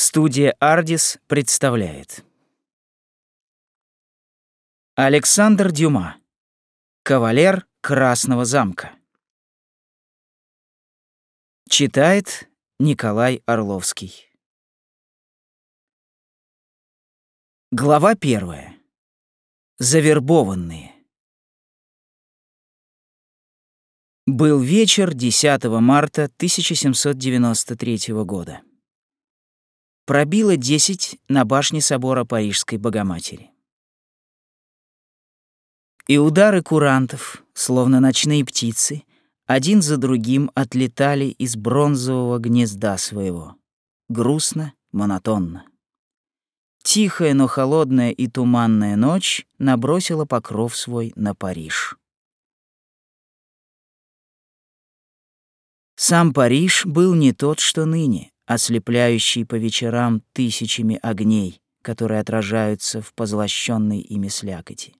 Студия «Ардис» представляет Александр Дюма Кавалер Красного замка Читает Николай Орловский Глава первая. Завербованные. Был вечер 10 марта 1793 года. Пробило 10 на башне собора Парижской Богоматери. И удары курантов, словно ночные птицы, один за другим отлетали из бронзового гнезда своего. Грустно, монотонно. Тихая, но холодная и туманная ночь набросила покров свой на Париж. Сам Париж был не тот, что ныне, ослепляющий по вечерам тысячами огней, которые отражаются в позлощенной ими слякоти.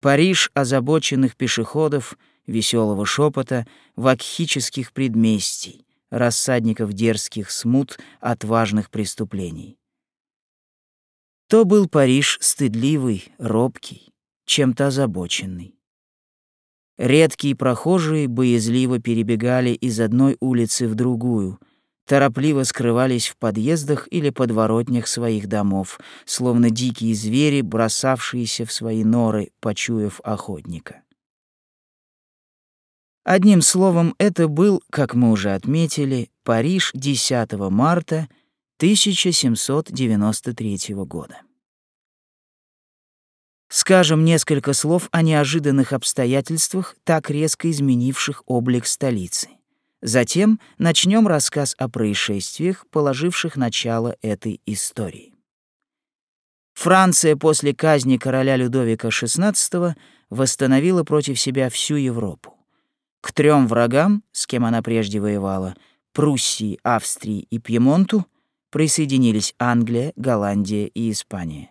Париж озабоченных пешеходов, веселого шепота, вакхических предместий, рассадников дерзких смут, отважных преступлений. То был Париж стыдливый, робкий, чем-то озабоченный. Редкие прохожие боязливо перебегали из одной улицы в другую, торопливо скрывались в подъездах или подворотнях своих домов, словно дикие звери, бросавшиеся в свои норы, почуяв охотника. Одним словом, это был, как мы уже отметили, Париж 10 марта 1793 года. Скажем несколько слов о неожиданных обстоятельствах, так резко изменивших облик столицы. Затем начнем рассказ о происшествиях, положивших начало этой истории. Франция после казни короля Людовика XVI восстановила против себя всю Европу. К трем врагам, с кем она прежде воевала, Пруссии, Австрии и Пьемонту, присоединились Англия, Голландия и Испания.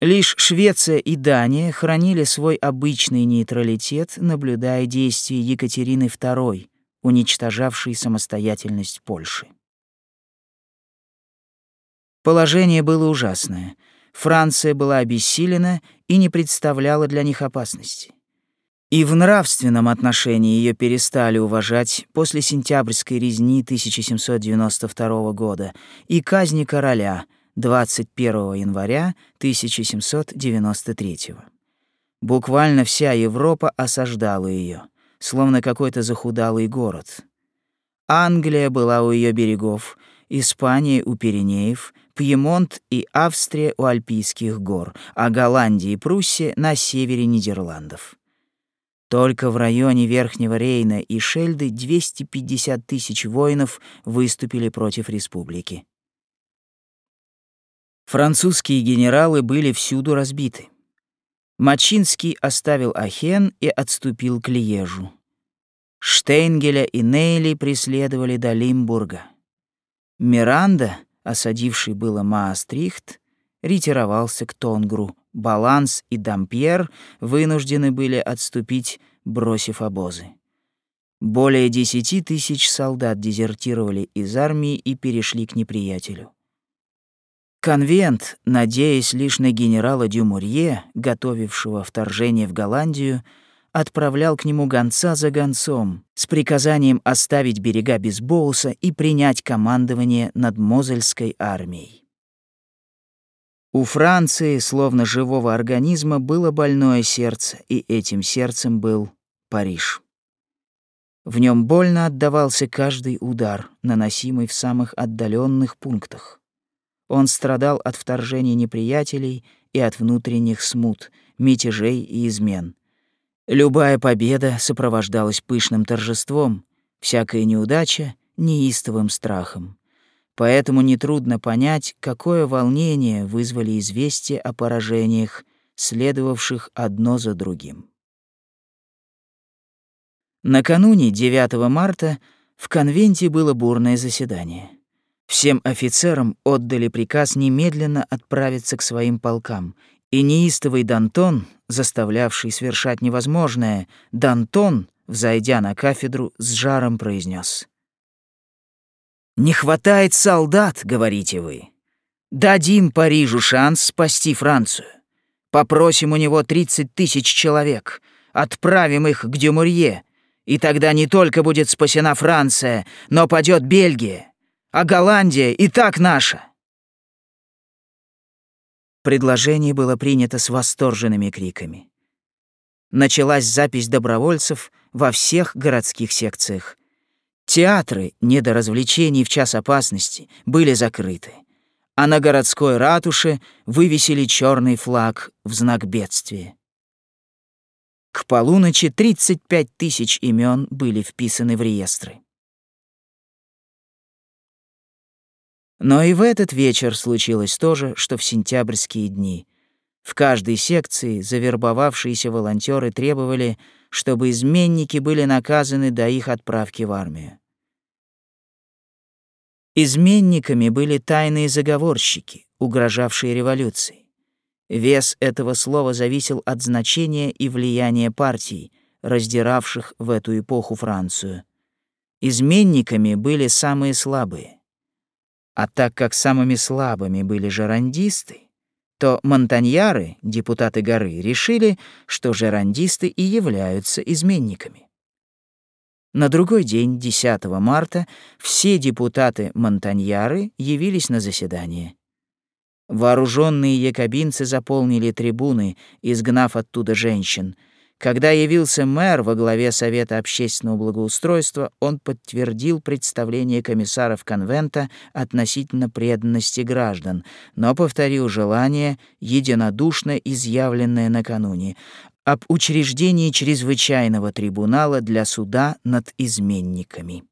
Лишь Швеция и Дания хранили свой обычный нейтралитет, наблюдая действия Екатерины II, уничтожавшей самостоятельность Польши. Положение было ужасное. Франция была обессилена и не представляла для них опасности. И в нравственном отношении ее перестали уважать после сентябрьской резни 1792 года и казни короля — 21 января 1793. Буквально вся Европа осаждала ее, словно какой-то захудалый город. Англия была у ее берегов, Испания у Пиренеев, Пьемонт и Австрия у Альпийских гор, а Голландия и Пруссия на севере Нидерландов. Только в районе Верхнего Рейна и Шельды 250 тысяч воинов выступили против республики. Французские генералы были всюду разбиты. Мачинский оставил Ахен и отступил к Лиежу. Штейнгеля и Нейли преследовали до Лимбурга. Миранда, осадивший было Маастрихт, ретировался к Тонгру. Баланс и Дампьер вынуждены были отступить, бросив обозы. Более десяти тысяч солдат дезертировали из армии и перешли к неприятелю. Конвент, надеясь лишь на генерала Дюмурье, готовившего вторжение в Голландию, отправлял к нему гонца за гонцом с приказанием оставить берега без Боуса и принять командование над Мозельской армией. У Франции, словно живого организма, было больное сердце, и этим сердцем был Париж. В нем больно отдавался каждый удар, наносимый в самых отдаленных пунктах. Он страдал от вторжения неприятелей и от внутренних смут, мятежей и измен. Любая победа сопровождалась пышным торжеством, всякая неудача — неистовым страхом. Поэтому нетрудно понять, какое волнение вызвали известия о поражениях, следовавших одно за другим. Накануне 9 марта в конвенте было бурное заседание. Всем офицерам отдали приказ немедленно отправиться к своим полкам, и неистовый Дантон, заставлявший свершать невозможное, Дантон, взойдя на кафедру, с жаром произнес: Не хватает солдат, говорите вы. Дадим Парижу шанс спасти Францию. Попросим у него 30 тысяч человек. Отправим их к Дюмурье. И тогда не только будет спасена Франция, но падет Бельгия. А Голландия и так наша. Предложение было принято с восторженными криками. Началась запись добровольцев во всех городских секциях. Театры, не до развлечений в час опасности, были закрыты, а на городской ратуше вывесили черный флаг в знак бедствия. К полуночи 35 тысяч имен были вписаны в реестры. Но и в этот вечер случилось то же, что в сентябрьские дни. В каждой секции завербовавшиеся волонтеры требовали, чтобы изменники были наказаны до их отправки в армию. Изменниками были тайные заговорщики, угрожавшие революцией. Вес этого слова зависел от значения и влияния партий, раздиравших в эту эпоху Францию. Изменниками были самые слабые. А так как самыми слабыми были жерандисты, то монтаньяры, депутаты горы, решили, что жерандисты и являются изменниками. На другой день, 10 марта, все депутаты монтаньяры явились на заседание. Вооруженные якобинцы заполнили трибуны, изгнав оттуда женщин — когда явился мэр во главе Совета общественного благоустройства, он подтвердил представление комиссаров конвента относительно преданности граждан, но повторил желание, единодушно изъявленное накануне, об учреждении чрезвычайного трибунала для суда над изменниками.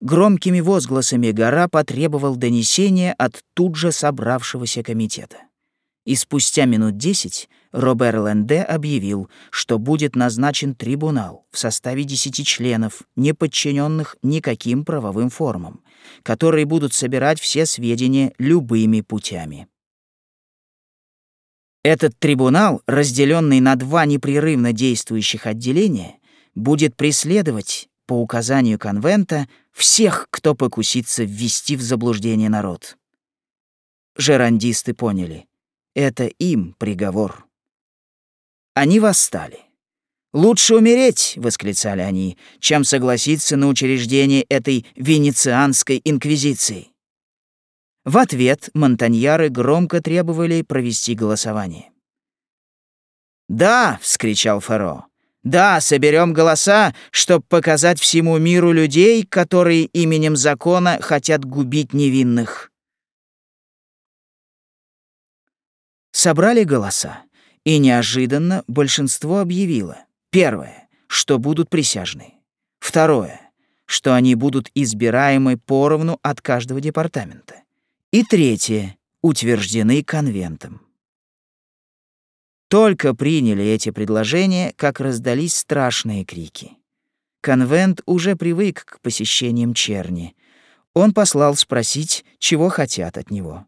Громкими возгласами Гора потребовал донесения от тут же собравшегося комитета. И спустя минут десять Робер Ленде объявил, что будет назначен трибунал в составе десяти членов, не подчиненных никаким правовым формам, которые будут собирать все сведения любыми путями. Этот трибунал, разделенный на два непрерывно действующих отделения, будет преследовать, по указанию конвента, всех, кто покусится ввести в заблуждение народ. Жерандисты поняли — это им приговор. Они восстали. «Лучше умереть», — восклицали они, — «чем согласиться на учреждение этой венецианской инквизиции». В ответ монтаньяры громко требовали провести голосование. «Да!» — вскричал Феро. «Да, соберем голоса, чтобы показать всему миру людей, которые именем закона хотят губить невинных». Собрали голоса. И неожиданно большинство объявило. Первое, что будут присяжные. Второе, что они будут избираемы поровну от каждого департамента. И третье, утверждены конвентом. Только приняли эти предложения, как раздались страшные крики. Конвент уже привык к посещениям черни. Он послал спросить, чего хотят от него.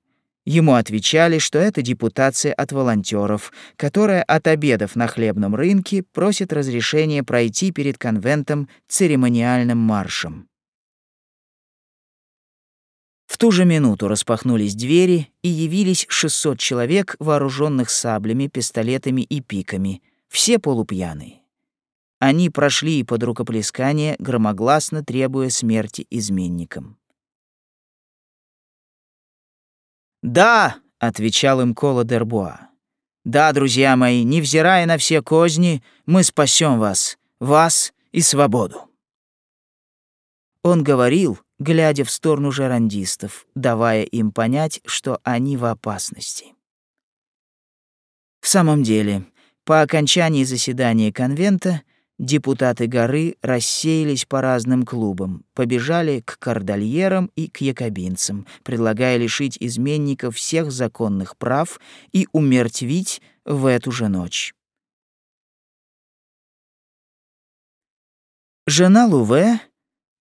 Ему отвечали, что это депутация от волонтеров, которая от обедов на хлебном рынке просит разрешения пройти перед конвентом церемониальным маршем. В ту же минуту распахнулись двери, и явились 600 человек, вооруженных саблями, пистолетами и пиками, все полупьяные. Они прошли под рукоплескание, громогласно требуя смерти изменникам. «Да», — отвечал им Кола Дербуа. «Да, друзья мои, невзирая на все козни, мы спасем вас, вас и свободу». Он говорил, глядя в сторону жерандистов, давая им понять, что они в опасности. В самом деле, по окончании заседания конвента Депутаты горы рассеялись по разным клубам, побежали к кардальерам и к якобинцам, предлагая лишить изменников всех законных прав и умертвить в эту же ночь. Жена Луве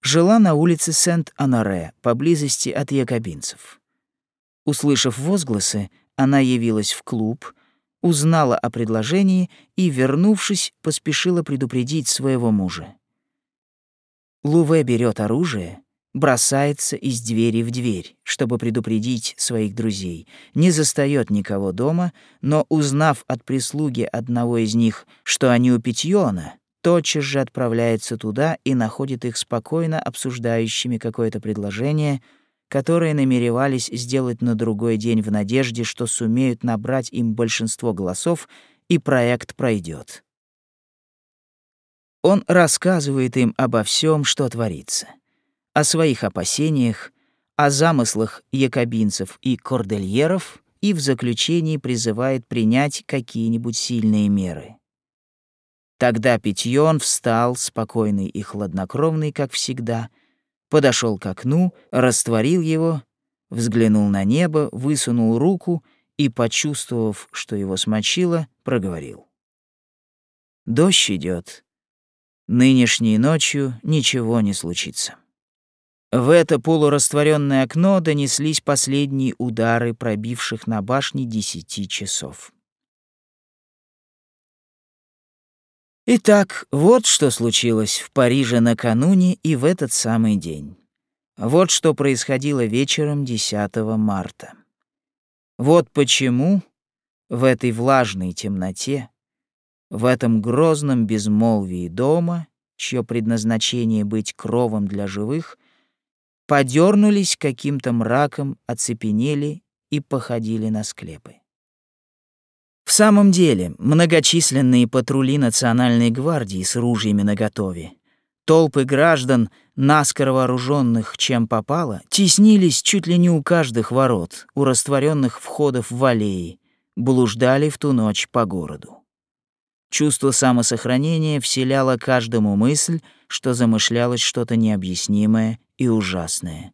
жила на улице Сент-Анаре, поблизости от якобинцев. Услышав возгласы, она явилась в клуб, узнала о предложении и, вернувшись, поспешила предупредить своего мужа. Луве берет оружие, бросается из двери в дверь, чтобы предупредить своих друзей. Не застает никого дома, но, узнав от прислуги одного из них, что они у Питьона, тотчас же отправляется туда и находит их спокойно обсуждающими какое-то предложение, которое намеревались сделать на другой день в надежде, что сумеют набрать им большинство голосов, и проект пройдет. Он рассказывает им обо всем, что творится, о своих опасениях, о замыслах якобинцев и кордельеров и в заключении призывает принять какие-нибудь сильные меры. Тогда Питьон встал, спокойный и хладнокровный, как всегда, подошел к окну, растворил его, взглянул на небо, высунул руку и, почувствовав, что его смочило, проговорил. «Дождь идет. Нынешней ночью ничего не случится». В это полурастворенное окно донеслись последние удары пробивших на башне десяти часов. Итак, вот что случилось в Париже накануне и в этот самый день. Вот что происходило вечером 10 марта. Вот почему в этой влажной темноте, в этом грозном безмолвии дома, чье предназначение быть кровом для живых, подернулись каким-то мраком, оцепенели и походили на склепы. В самом деле, многочисленные патрули Национальной гвардии с ружьями наготове, толпы граждан, наскоро вооруженных чем попало, теснились чуть ли не у каждых ворот, у растворенных входов в аллеи, блуждали в ту ночь по городу. Чувство самосохранения вселяло каждому мысль, что замышлялось что-то необъяснимое и ужасное.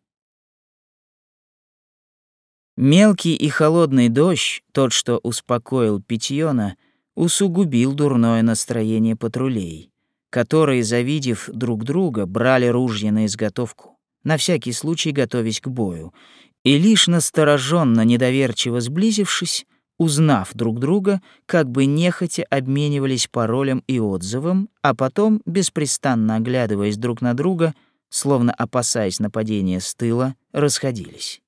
Мелкий и холодный дождь, тот, что успокоил Питьона, усугубил дурное настроение патрулей, которые, завидев друг друга, брали ружья на изготовку, на всякий случай готовясь к бою, и лишь настороженно, недоверчиво сблизившись, узнав друг друга, как бы нехотя обменивались паролем и отзывом, а потом, беспрестанно оглядываясь друг на друга, словно опасаясь нападения с тыла, расходились.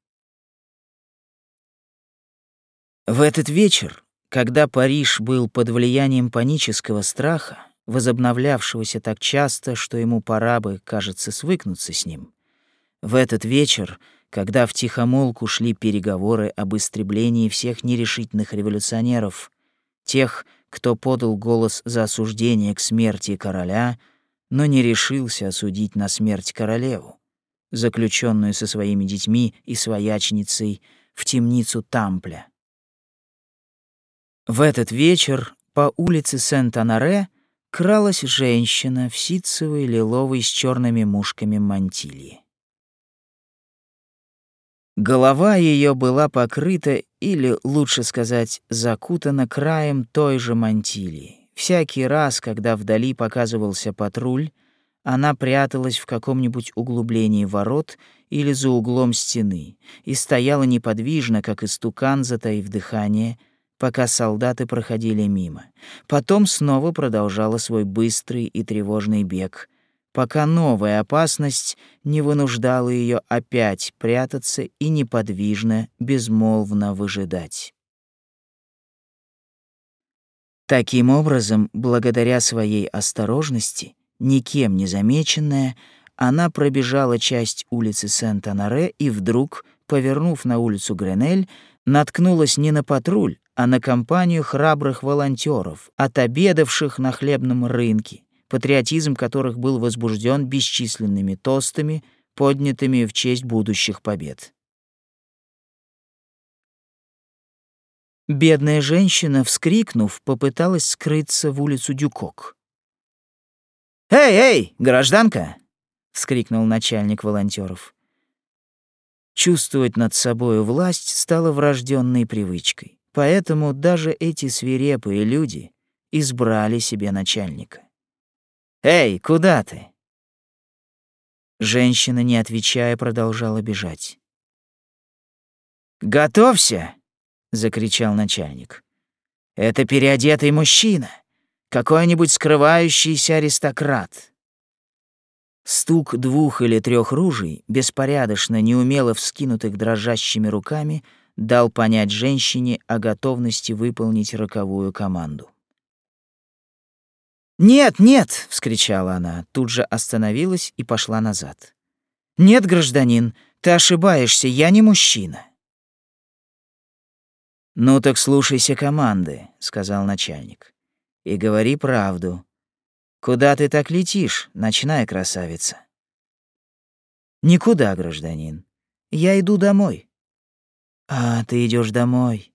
В этот вечер, когда Париж был под влиянием панического страха, возобновлявшегося так часто, что ему пора бы, кажется, свыкнуться с ним, в этот вечер, когда в тихомолку шли переговоры об истреблении всех нерешительных революционеров, тех, кто подал голос за осуждение к смерти короля, но не решился осудить на смерть королеву, заключенную со своими детьми и своячницей в темницу Тампля. В этот вечер по улице Сент-Анаре кралась женщина в ситцевой лиловой с черными мушками мантильи. Голова ее была покрыта, или, лучше сказать, закутана краем той же мантилии. Всякий раз, когда вдали показывался патруль, она пряталась в каком-нибудь углублении ворот или за углом стены и стояла неподвижно, как истукан, затаив дыхание, пока солдаты проходили мимо. Потом снова продолжала свой быстрый и тревожный бег, пока новая опасность не вынуждала ее опять прятаться и неподвижно, безмолвно выжидать. Таким образом, благодаря своей осторожности, никем не замеченная, она пробежала часть улицы Сент-Анаре и вдруг, повернув на улицу Гренель, наткнулась не на патруль, а на компанию храбрых волонтеров, отобедавших на хлебном рынке, патриотизм которых был возбужден бесчисленными тостами, поднятыми в честь будущих побед. Бедная женщина, вскрикнув, попыталась скрыться в улицу Дюкок. «Эй, эй, гражданка!» — вскрикнул начальник волонтеров. Чувствовать над собою власть стало врожденной привычкой. Поэтому даже эти свирепые люди избрали себе начальника. «Эй, куда ты?» Женщина, не отвечая, продолжала бежать. «Готовься!» — закричал начальник. «Это переодетый мужчина, какой-нибудь скрывающийся аристократ». Стук двух или трех ружей, беспорядочно, неумело вскинутых дрожащими руками, дал понять женщине о готовности выполнить роковую команду. «Нет, нет!» — вскричала она, тут же остановилась и пошла назад. «Нет, гражданин, ты ошибаешься, я не мужчина». «Ну так слушайся команды», — сказал начальник. «И говори правду. Куда ты так летишь, ночная красавица?» «Никуда, гражданин. Я иду домой». «А, ты идешь домой?»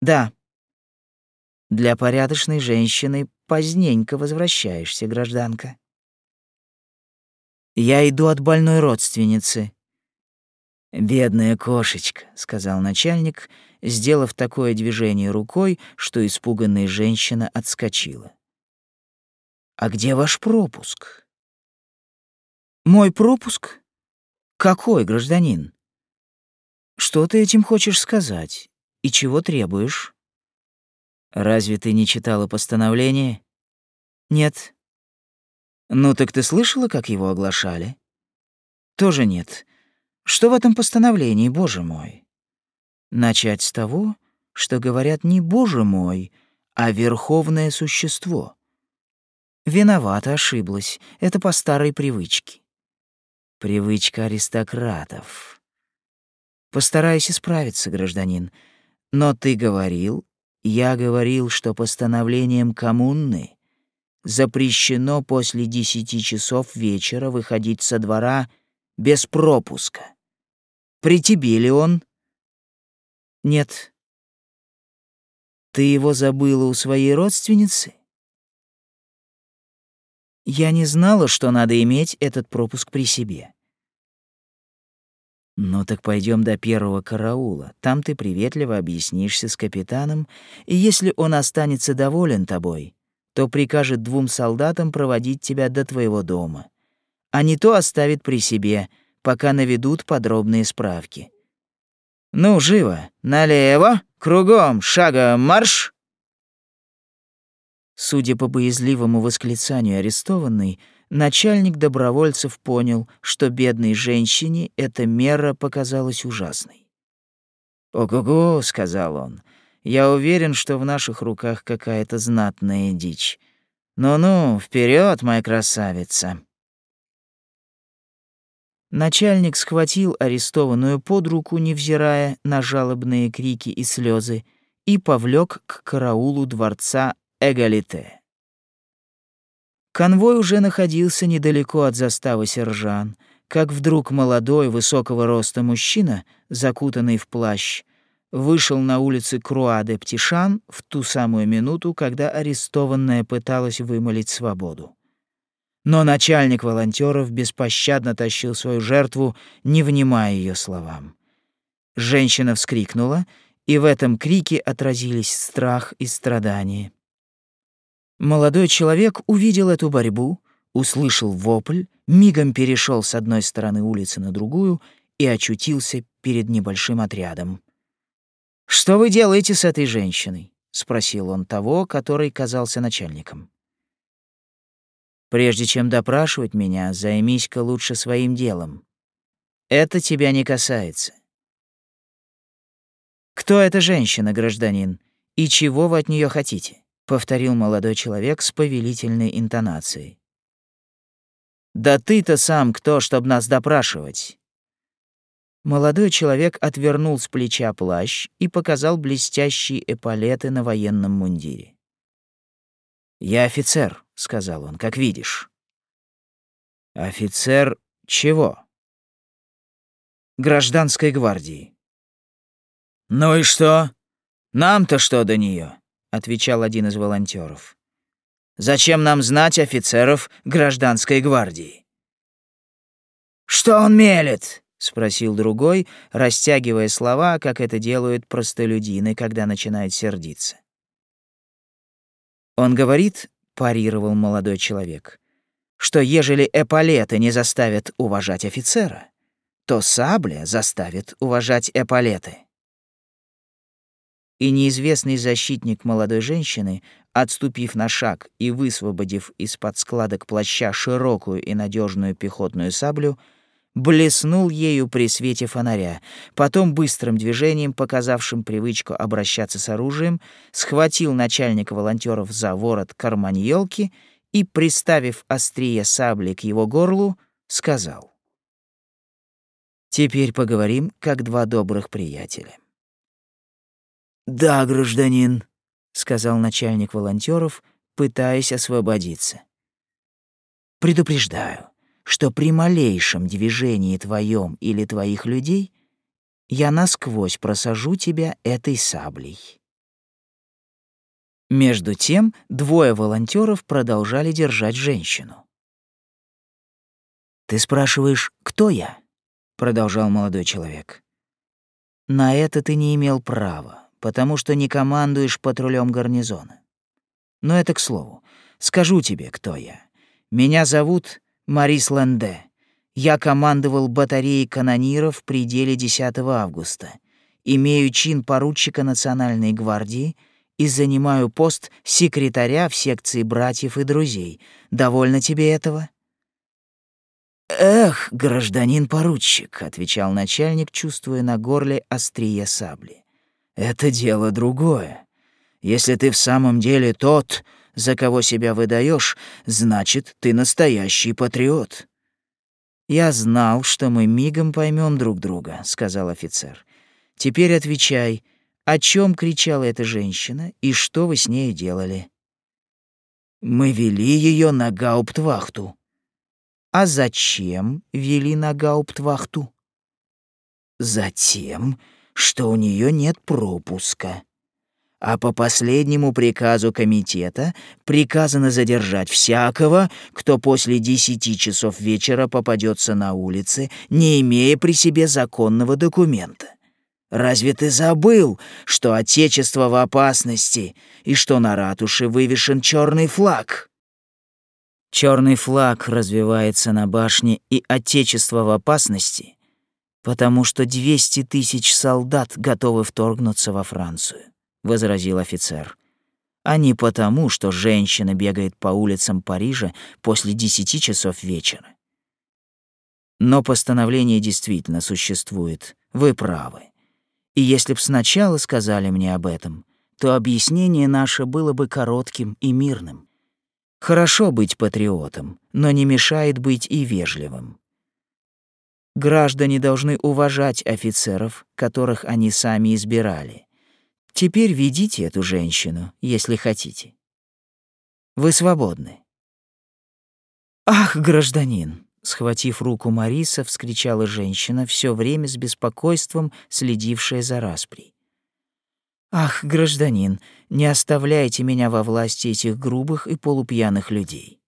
«Да». «Для порядочной женщины поздненько возвращаешься, гражданка». «Я иду от больной родственницы». «Бедная кошечка», — сказал начальник, сделав такое движение рукой, что испуганная женщина отскочила. «А где ваш пропуск?» «Мой пропуск? Какой, гражданин?» «Что ты этим хочешь сказать? И чего требуешь?» «Разве ты не читала постановление?» «Нет». «Ну так ты слышала, как его оглашали?» «Тоже нет. Что в этом постановлении, боже мой?» «Начать с того, что говорят не «боже мой», а «верховное существо». Виновата, ошиблась. Это по старой привычке. Привычка аристократов. Постараюсь исправиться, гражданин. Но ты говорил, я говорил, что постановлением коммуны запрещено после десяти часов вечера выходить со двора без пропуска. При тебе ли он? Нет. Ты его забыла у своей родственницы? Я не знала, что надо иметь этот пропуск при себе. Ну так пойдем до первого караула. Там ты приветливо объяснишься с капитаном, и если он останется доволен тобой, то прикажет двум солдатам проводить тебя до твоего дома. А не то оставит при себе, пока наведут подробные справки. Ну, живо, налево, кругом, шагом марш! Судя по боязливому восклицанию арестованной, начальник добровольцев понял, что бедной женщине эта мера показалась ужасной. «Ого-го», — сказал он, — «я уверен, что в наших руках какая-то знатная дичь. Ну-ну, вперед, моя красавица!» Начальник схватил арестованную под руку, невзирая на жалобные крики и слезы, и повлек к караулу дворца Эгалите. Конвой уже находился недалеко от заставы Сержан, как вдруг молодой, высокого роста мужчина, закутанный в плащ, вышел на улицы Круаде Птишан в ту самую минуту, когда арестованная пыталась вымолить свободу. Но начальник волонтеров беспощадно тащил свою жертву, не внимая ее словам. Женщина вскрикнула, и в этом крике отразились страх и страдание. Молодой человек увидел эту борьбу, услышал вопль, мигом перешел с одной стороны улицы на другую и очутился перед небольшим отрядом. «Что вы делаете с этой женщиной?» — спросил он того, который казался начальником. «Прежде чем допрашивать меня, займись-ка лучше своим делом. Это тебя не касается». «Кто эта женщина, гражданин, и чего вы от нее хотите?» Повторил молодой человек с повелительной интонацией. Да ты-то сам кто, чтобы нас допрашивать? Молодой человек отвернул с плеча плащ и показал блестящие эполеты на военном мундире. «Я офицер», — сказал он, — «как видишь». «Офицер чего?» «Гражданской гвардии». «Ну и что? Нам-то что до нее? Отвечал один из волонтеров. Зачем нам знать офицеров гражданской гвардии? Что он мелет? спросил другой, растягивая слова, как это делают простолюдины, когда начинают сердиться. Он говорит, парировал молодой человек, что ежели эполеты не заставят уважать офицера, то сабля заставит уважать эполеты. И неизвестный защитник молодой женщины, отступив на шаг и высвободив из-под складок плаща широкую и надежную пехотную саблю, блеснул ею при свете фонаря, потом быстрым движением, показавшим привычку обращаться с оружием, схватил начальника волонтеров за ворот карманьолки и, приставив острие сабли к его горлу, сказал. «Теперь поговорим, как два добрых приятеля». «Да, гражданин», — сказал начальник волонтеров, пытаясь освободиться. «Предупреждаю, что при малейшем движении твоем или твоих людей я насквозь просажу тебя этой саблей». Между тем двое волонтеров продолжали держать женщину. «Ты спрашиваешь, кто я?» — продолжал молодой человек. «На это ты не имел права потому что не командуешь патрулем гарнизона. Но это к слову. Скажу тебе, кто я. Меня зовут Марис Ленде. Я командовал батареей канониров в пределе 10 августа. Имею чин поручика Национальной гвардии и занимаю пост секретаря в секции братьев и друзей. Довольно тебе этого? «Эх, гражданин поручик», — отвечал начальник, чувствуя на горле острие сабли. Это дело другое. Если ты в самом деле тот, за кого себя выдаешь, значит, ты настоящий патриот. Я знал, что мы мигом поймем друг друга, сказал офицер. Теперь отвечай, о чем кричала эта женщина и что вы с ней делали? Мы вели ее на гауптвахту. А зачем вели на гауптвахту? Затем, что у нее нет пропуска. А по последнему приказу комитета приказано задержать всякого, кто после десяти часов вечера попадется на улице, не имея при себе законного документа. Разве ты забыл, что Отечество в опасности и что на ратуше вывешен черный флаг? Черный флаг развивается на башне, и Отечество в опасности «Потому что 200 тысяч солдат готовы вторгнуться во Францию», — возразил офицер. «А не потому, что женщина бегает по улицам Парижа после 10 часов вечера». Но постановление действительно существует, вы правы. И если б сначала сказали мне об этом, то объяснение наше было бы коротким и мирным. Хорошо быть патриотом, но не мешает быть и вежливым. Граждане должны уважать офицеров, которых они сами избирали. Теперь ведите эту женщину, если хотите. Вы свободны. Ах, гражданин, схватив руку Мариса, вскричала женщина, все время с беспокойством следившая за распри. Ах, гражданин, не оставляйте меня во власти этих грубых и полупьяных людей.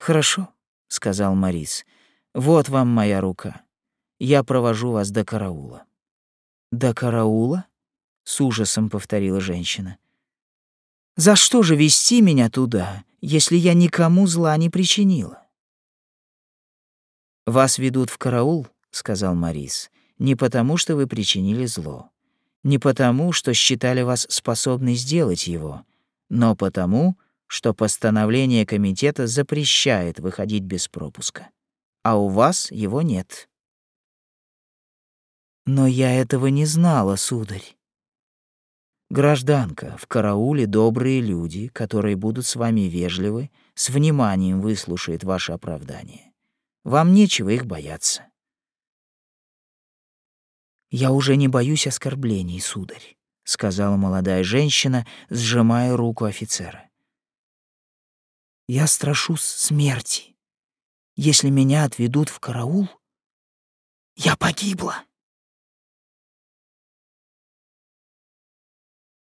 Хорошо, сказал Марис. Вот вам моя рука. Я провожу вас до караула. До караула? С ужасом повторила женщина. За что же вести меня туда, если я никому зла не причинила? Вас ведут в караул, сказал Марис, не потому, что вы причинили зло, не потому, что считали вас способной сделать его, но потому, что постановление комитета запрещает выходить без пропуска а у вас его нет. Но я этого не знала, сударь. Гражданка, в карауле добрые люди, которые будут с вами вежливы, с вниманием выслушают ваше оправдание. Вам нечего их бояться. Я уже не боюсь оскорблений, сударь, сказала молодая женщина, сжимая руку офицера. Я страшусь смерти. Если меня отведут в караул, я погибла.